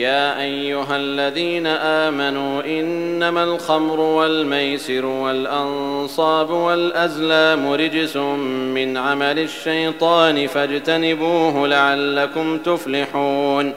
يا أيها الذين آمنوا إنما الخمر والميسر والأنصاب والأزلام رجس من عمل الشيطان فاجتنبوه لعلكم تفلحون